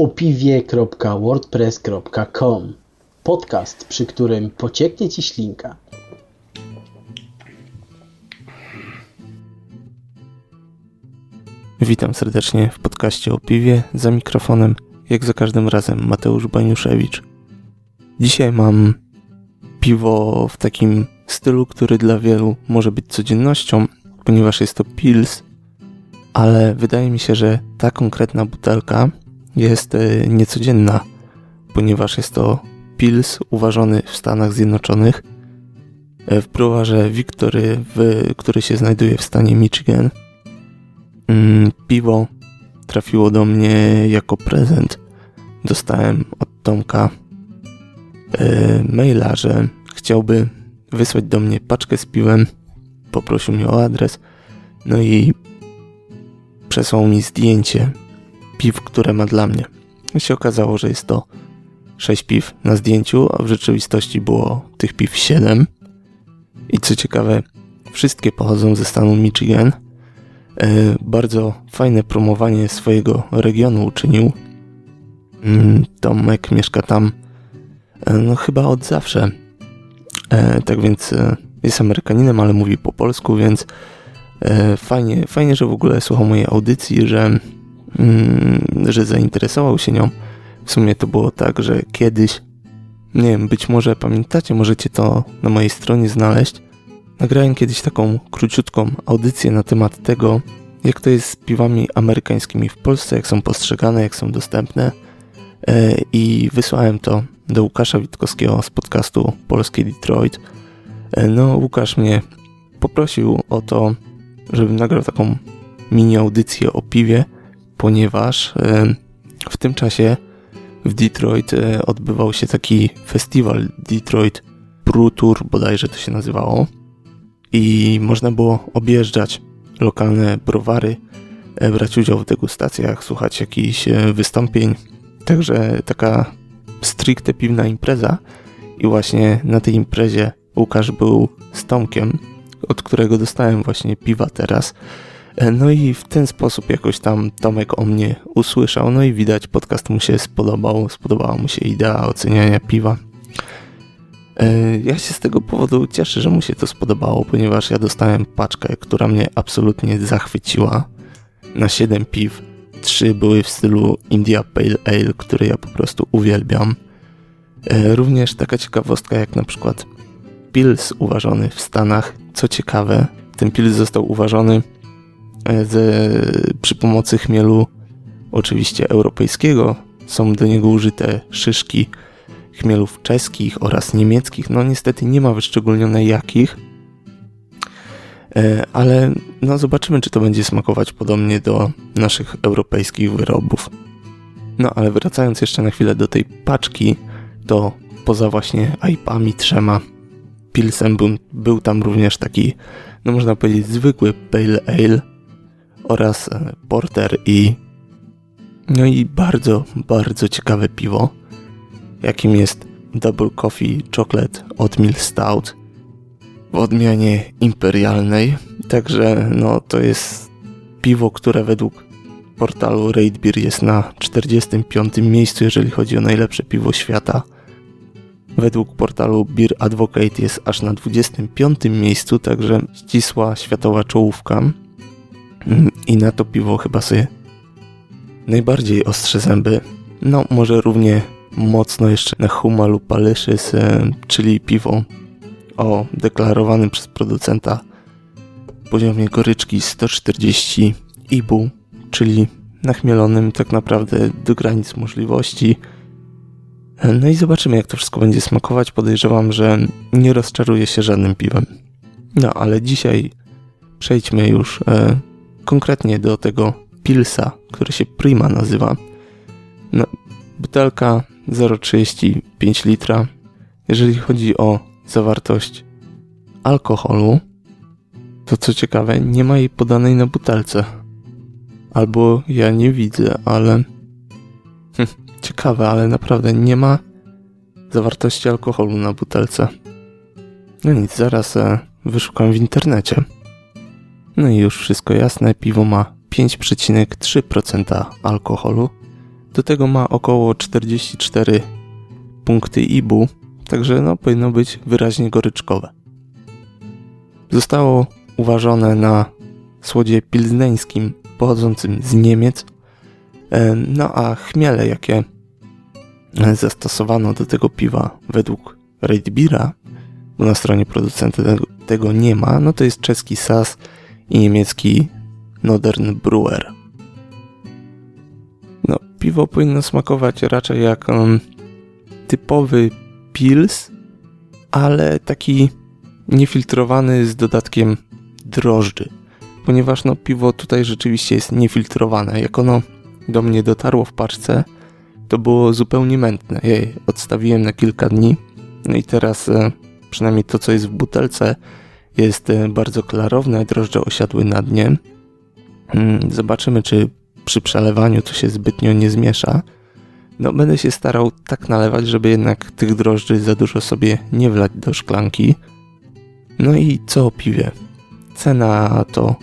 opiwie.wordpress.com Podcast, przy którym pocieknie Ci ślinka. Witam serdecznie w podcaście o piwie za mikrofonem, jak za każdym razem Mateusz Baniuszewicz. Dzisiaj mam piwo w takim stylu, który dla wielu może być codziennością, ponieważ jest to pils, ale wydaje mi się, że ta konkretna butelka jest e, niecodzienna, ponieważ jest to pils uważany w Stanach Zjednoczonych e, w browarze Victory, w, który się znajduje w stanie Michigan. Mm, piwo trafiło do mnie jako prezent. Dostałem od Tomka e, maila, że chciałby wysłać do mnie paczkę z piwem. Poprosił mnie o adres. No i przesłał mi zdjęcie piw, które ma dla mnie. I się okazało, że jest to 6 piw na zdjęciu, a w rzeczywistości było tych piw 7. I co ciekawe, wszystkie pochodzą ze stanu Michigan. E, bardzo fajne promowanie swojego regionu uczynił. Mm, Tomek mieszka tam e, no chyba od zawsze. E, tak więc jest Amerykaninem, ale mówi po polsku, więc fajnie, fajnie, że w ogóle słuchał mojej audycji, że, że zainteresował się nią. W sumie to było tak, że kiedyś, nie wiem, być może pamiętacie, możecie to na mojej stronie znaleźć. Nagrałem kiedyś taką króciutką audycję na temat tego, jak to jest z piwami amerykańskimi w Polsce, jak są postrzegane, jak są dostępne. I wysłałem to do Łukasza Witkowskiego z podcastu Polskie Detroit. No, Łukasz mnie poprosił o to, żebym nagrał taką mini audycję o piwie, ponieważ w tym czasie w Detroit odbywał się taki festiwal Detroit Brew Tour, bodajże to się nazywało. I można było objeżdżać lokalne browary, brać udział w degustacjach, słuchać jakichś wystąpień. Także taka stricte piwna impreza i właśnie na tej imprezie Łukasz był z Tomkiem, od którego dostałem właśnie piwa teraz. No i w ten sposób jakoś tam Tomek o mnie usłyszał, no i widać podcast mu się spodobał, spodobała mu się idea oceniania piwa. Ja się z tego powodu cieszę, że mu się to spodobało, ponieważ ja dostałem paczkę, która mnie absolutnie zachwyciła na 7 piw Trzy były w stylu India Pale Ale, który ja po prostu uwielbiam. E, również taka ciekawostka jak na przykład Pils uważony w Stanach. Co ciekawe, ten Pils został uważony e, z, przy pomocy chmielu oczywiście europejskiego. Są do niego użyte szyszki chmielów czeskich oraz niemieckich. No niestety nie ma wyszczególnione jakich, E, ale no zobaczymy, czy to będzie smakować podobnie do naszych europejskich wyrobów. No ale wracając jeszcze na chwilę do tej paczki, to poza właśnie IPami trzema Pilsem był, był tam również taki, no można powiedzieć, zwykły Pale Ale oraz e, Porter i no i bardzo, bardzo ciekawe piwo, jakim jest Double Coffee Chocolate Oatmeal Stout w odmianie imperialnej. Także no to jest piwo, które według portalu Raid Beer jest na 45. miejscu, jeżeli chodzi o najlepsze piwo świata. Według portalu Beer Advocate jest aż na 25. miejscu, także ścisła światowa czołówka. I na to piwo chyba sobie najbardziej ostrze zęby. No, może równie mocno jeszcze na Huma lub Palishis, czyli piwo o deklarowanym przez producenta poziomie goryczki 140 IBU, czyli nachmielonym tak naprawdę do granic możliwości. No i zobaczymy, jak to wszystko będzie smakować. Podejrzewam, że nie rozczaruje się żadnym piwem. No ale dzisiaj przejdźmy już e, konkretnie do tego pilsa, który się Prima nazywa. No, butelka 0,35 litra. Jeżeli chodzi o zawartość alkoholu, to co ciekawe, nie ma jej podanej na butelce. Albo ja nie widzę, ale. Hm, ciekawe, ale naprawdę nie ma zawartości alkoholu na butelce. No nic, zaraz e, wyszukam w internecie. No i już wszystko jasne, piwo ma 5,3% alkoholu. Do tego ma około 44 punkty IBU, także no, powinno być wyraźnie goryczkowe. Zostało uważone na słodzie pilzneńskim pochodzącym z Niemiec, no a chmiele, jakie zastosowano do tego piwa według Reidbira, bo na stronie producenta tego nie ma, no to jest czeski SAS i niemiecki Northern Brewer. No, piwo powinno smakować raczej jak um, typowy pils, ale taki niefiltrowany z dodatkiem drożdży. Ponieważ no, piwo tutaj rzeczywiście jest niefiltrowane. Jak ono do mnie dotarło w paczce, to było zupełnie mętne. Ja je odstawiłem na kilka dni. No i teraz e, przynajmniej to, co jest w butelce, jest e, bardzo klarowne, drożdże osiadły na dnie. Mm, zobaczymy, czy przy przelewaniu to się zbytnio nie zmiesza. No, będę się starał tak nalewać, żeby jednak tych drożdży za dużo sobie nie wlać do szklanki. No i co o piwie? Cena to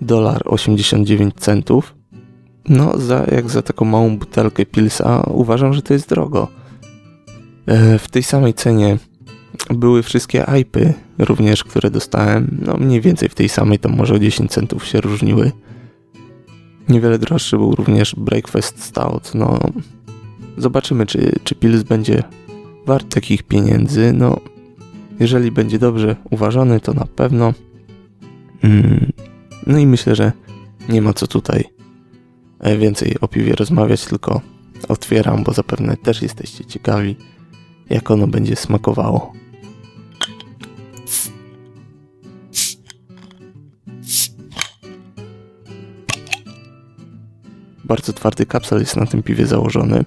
dolar 89 centów. No, za, jak za taką małą butelkę pilsa uważam, że to jest drogo. E, w tej samej cenie były wszystkie IPy również, które dostałem. No, mniej więcej w tej samej, to może o 10 centów się różniły. Niewiele droższy był również Breakfast Stout. No, zobaczymy, czy, czy Pils będzie wart takich pieniędzy. No, jeżeli będzie dobrze uważany, to na pewno. Mm, no i myślę, że nie ma co tutaj e, więcej o piwie rozmawiać, tylko otwieram, bo zapewne też jesteście ciekawi, jak ono będzie smakowało. Bardzo twardy kapsel jest na tym piwie założony.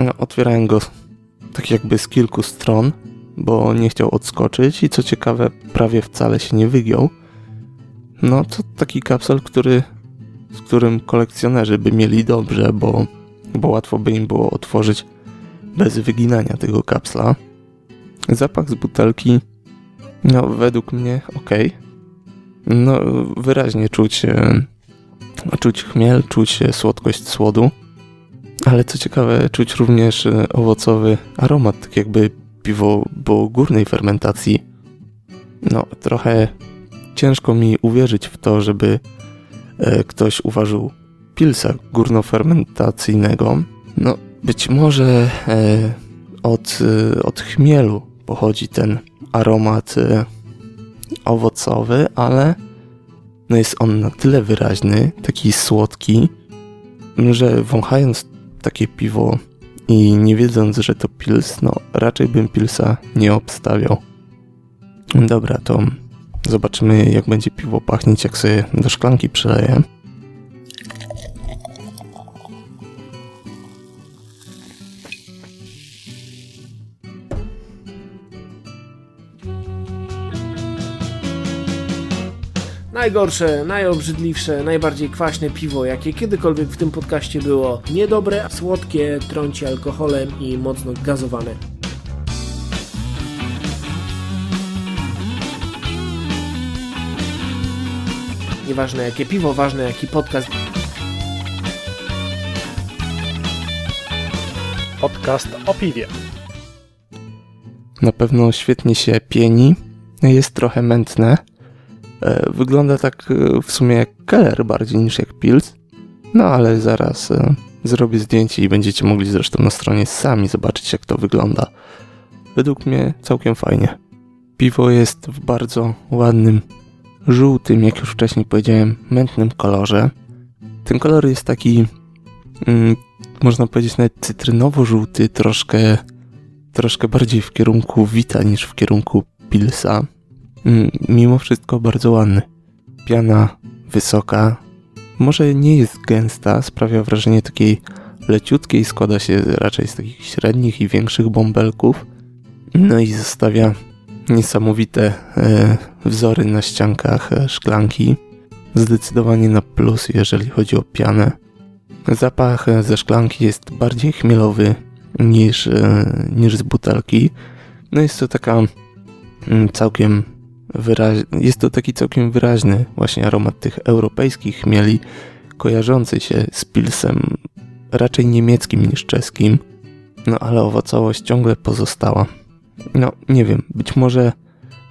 No, otwierałem go tak jakby z kilku stron, bo nie chciał odskoczyć i co ciekawe, prawie wcale się nie wygiął. No to taki kapsel, który, z którym kolekcjonerzy by mieli dobrze, bo, bo łatwo by im było otworzyć bez wyginania tego kapsla. Zapach z butelki, no według mnie ok. No wyraźnie czuć, e, czuć chmiel, czuć słodkość słodu. Ale co ciekawe, czuć również e, owocowy aromat, tak jakby piwo było górnej fermentacji. No, trochę ciężko mi uwierzyć w to, żeby e, ktoś uważał pilsa górnofermentacyjnego. No, być może e, od, e, od chmielu pochodzi ten aromat e, owocowy, ale no jest on na tyle wyraźny, taki słodki, że wąchając takie piwo i nie wiedząc, że to pils, no raczej bym pilsa nie obstawiał. Dobra, to zobaczymy jak będzie piwo pachnieć, jak sobie do szklanki przeleję. Najgorsze, najobrzydliwsze, najbardziej kwaśne piwo, jakie kiedykolwiek w tym podcaście było. Niedobre, słodkie, trąci alkoholem i mocno gazowane. Nieważne jakie piwo, ważne jaki podcast. Podcast o piwie. Na pewno świetnie się pieni, jest trochę mętne wygląda tak e, w sumie jak Keller bardziej niż jak Pils. No ale zaraz e, zrobię zdjęcie i będziecie mogli zresztą na stronie sami zobaczyć jak to wygląda. Według mnie całkiem fajnie. Piwo jest w bardzo ładnym, żółtym, jak już wcześniej powiedziałem, mętnym kolorze. Ten kolor jest taki, mm, można powiedzieć nawet cytrynowo-żółty, troszkę, troszkę bardziej w kierunku Wita niż w kierunku Pilsa. Mm, mimo wszystko bardzo ładny. Piana wysoka, może nie jest gęsta, sprawia wrażenie takiej leciutkiej, składa się raczej z takich średnich i większych bąbelków. No i zostawia niesamowite e, wzory na ściankach e, szklanki. Zdecydowanie na plus, jeżeli chodzi o pianę. Zapach e, ze szklanki jest bardziej chmielowy niż, e, niż z butelki. No jest to taka mm, całkiem jest to taki całkiem wyraźny właśnie aromat tych europejskich chmieli, kojarzący się z pilsem raczej niemieckim niż czeskim, no ale owocowość ciągle pozostała. No, nie wiem, być może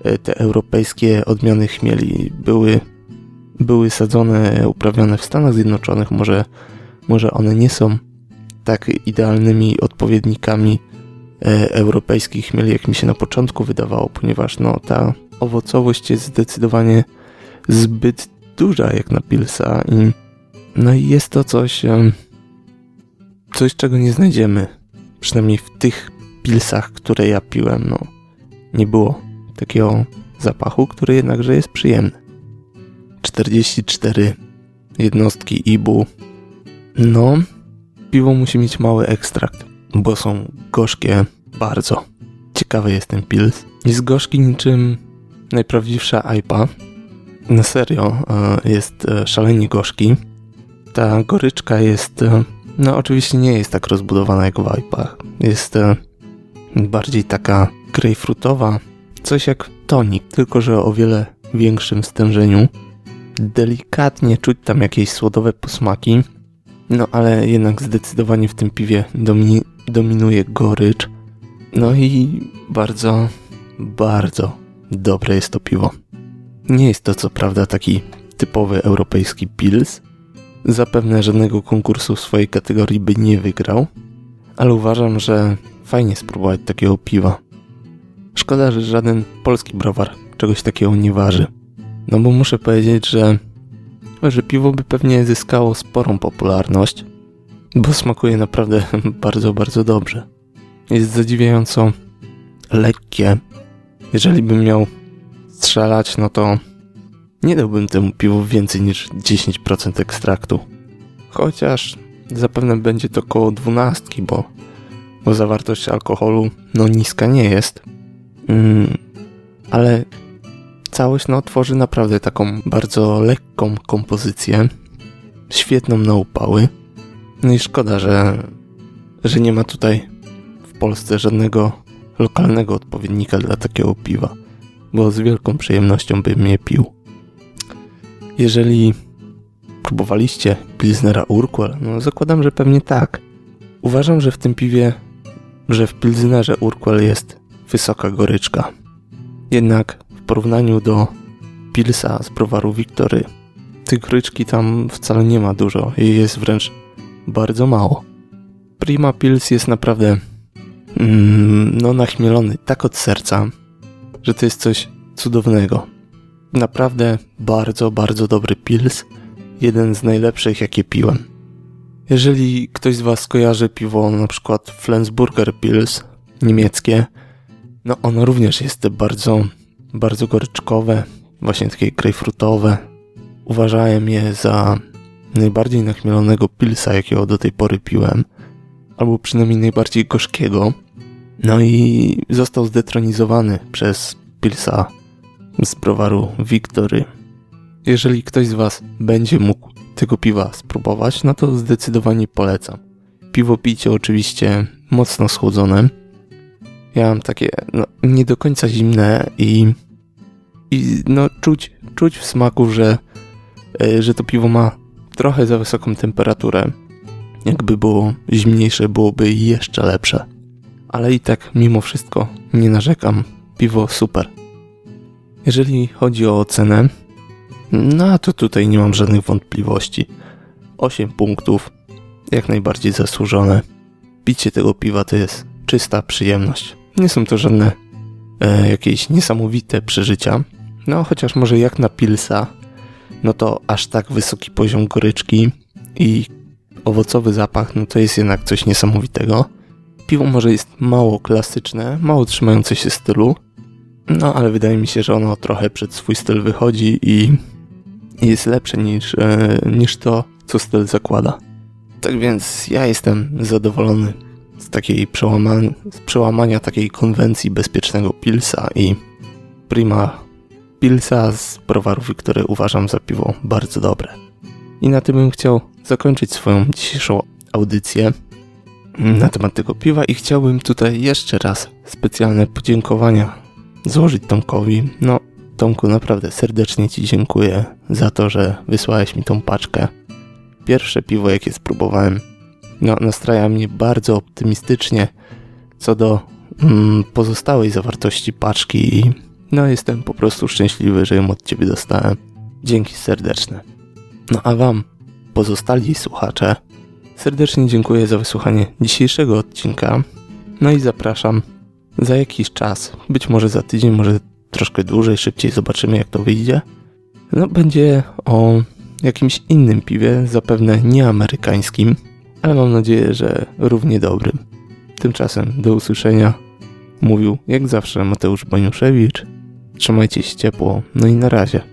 e, te europejskie odmiany chmieli były, były sadzone, uprawiane w Stanach Zjednoczonych, może, może one nie są tak idealnymi odpowiednikami e, europejskich chmieli, jak mi się na początku wydawało, ponieważ no, ta owocowość jest zdecydowanie zbyt duża jak na pilsa i no i jest to coś coś czego nie znajdziemy przynajmniej w tych pilsach, które ja piłem, no nie było takiego zapachu, który jednakże jest przyjemny. 44 jednostki IBU. No, piwo musi mieć mały ekstrakt, bo są gorzkie bardzo. Ciekawy jest ten pils. Jest gorzki niczym najprawdziwsza IPA. Na serio, e, jest e, szalenie gorzki. Ta goryczka jest, e, no oczywiście nie jest tak rozbudowana jak w IPach. Jest bardziej taka grejpfrutowa, coś jak tonik, tylko że o wiele większym stężeniu. Delikatnie czuć tam jakieś słodowe posmaki, no ale jednak zdecydowanie w tym piwie dominuje gorycz. No i bardzo, bardzo dobre jest to piwo. Nie jest to co prawda taki typowy europejski pils. Zapewne żadnego konkursu w swojej kategorii by nie wygrał, ale uważam, że fajnie spróbować takiego piwa. Szkoda, że żaden polski browar czegoś takiego nie waży. No bo muszę powiedzieć, że, że piwo by pewnie zyskało sporą popularność, bo smakuje naprawdę bardzo, bardzo dobrze. Jest zadziwiająco lekkie. Jeżeli bym miał strzelać, no to nie dałbym temu piwu więcej niż 10% ekstraktu. Chociaż zapewne będzie to około 12, bo, bo zawartość alkoholu no niska nie jest. Mm, ale całość no, tworzy naprawdę taką bardzo lekką kompozycję, świetną na upały. No i szkoda, że, że nie ma tutaj w Polsce żadnego lokalnego odpowiednika dla takiego piwa, bo z wielką przyjemnością bym je pił. Jeżeli próbowaliście Pilsnera Urquell, no zakładam, że pewnie tak. Uważam, że w tym piwie, że w Pilsnerze Urquell jest wysoka goryczka. Jednak w porównaniu do Pilsa z browaru Wiktory, tej goryczki tam wcale nie ma dużo i jest wręcz bardzo mało. Prima Pils jest naprawdę mm, no nachmielony tak od serca, że to jest coś cudownego. Naprawdę bardzo, bardzo dobry Pils. Jeden z najlepszych, jakie piłem. Jeżeli ktoś z Was kojarzy piwo na przykład Flensburger Pils niemieckie, no ono również jest bardzo, bardzo goryczkowe, właśnie takie grejpfrutowe. Uważałem je za najbardziej nachmielonego pilsa, jakiego do tej pory piłem, albo przynajmniej najbardziej gorzkiego. No i został zdetronizowany przez pilsa z browaru Victory. Jeżeli ktoś z Was będzie mógł tego piwa spróbować, no to zdecydowanie polecam. Piwo pijcie oczywiście mocno schłodzone, ja mam takie no, nie do końca zimne i, i no, czuć, czuć w smaku, że, e, że to piwo ma trochę za wysoką temperaturę. Jakby było zimniejsze, byłoby jeszcze lepsze. Ale i tak, mimo wszystko, nie narzekam. Piwo super. Jeżeli chodzi o ocenę, no to tutaj nie mam żadnych wątpliwości. 8 punktów, jak najbardziej zasłużone. Picie tego piwa to jest czysta przyjemność. Nie są to żadne e, jakieś niesamowite przeżycia. No, chociaż może jak na Pilsa, no to aż tak wysoki poziom goryczki i owocowy zapach, no to jest jednak coś niesamowitego. Piwo może jest mało klasyczne, mało trzymające się stylu, no ale wydaje mi się, że ono trochę przed swój styl wychodzi i jest lepsze niż, e, niż to, co styl zakłada. Tak więc ja jestem zadowolony z takiej przełamania, z przełamania takiej konwencji bezpiecznego pilsa i prima pilsa z browarów, które uważam za piwo bardzo dobre. I na tym bym chciał zakończyć swoją dzisiejszą audycję na temat tego piwa i chciałbym tutaj jeszcze raz specjalne podziękowania złożyć Tomkowi. No, Tomku, naprawdę serdecznie Ci dziękuję za to, że wysłałeś mi tą paczkę. Pierwsze piwo, jakie spróbowałem, no, nastraja mnie bardzo optymistycznie co do mm, pozostałej zawartości paczki i no jestem po prostu szczęśliwy, że ją od Ciebie dostałem. Dzięki serdeczne. No a Wam, pozostali słuchacze, serdecznie dziękuję za wysłuchanie dzisiejszego odcinka. No i zapraszam za jakiś czas, być może za tydzień, może troszkę dłużej, szybciej zobaczymy jak to wyjdzie. No będzie o jakimś innym piwie, zapewne nie amerykańskim, ale mam nadzieję, że równie dobrym. Tymczasem do usłyszenia. Mówił jak zawsze Mateusz Baniuszewicz. Trzymajcie się ciepło, no i na razie.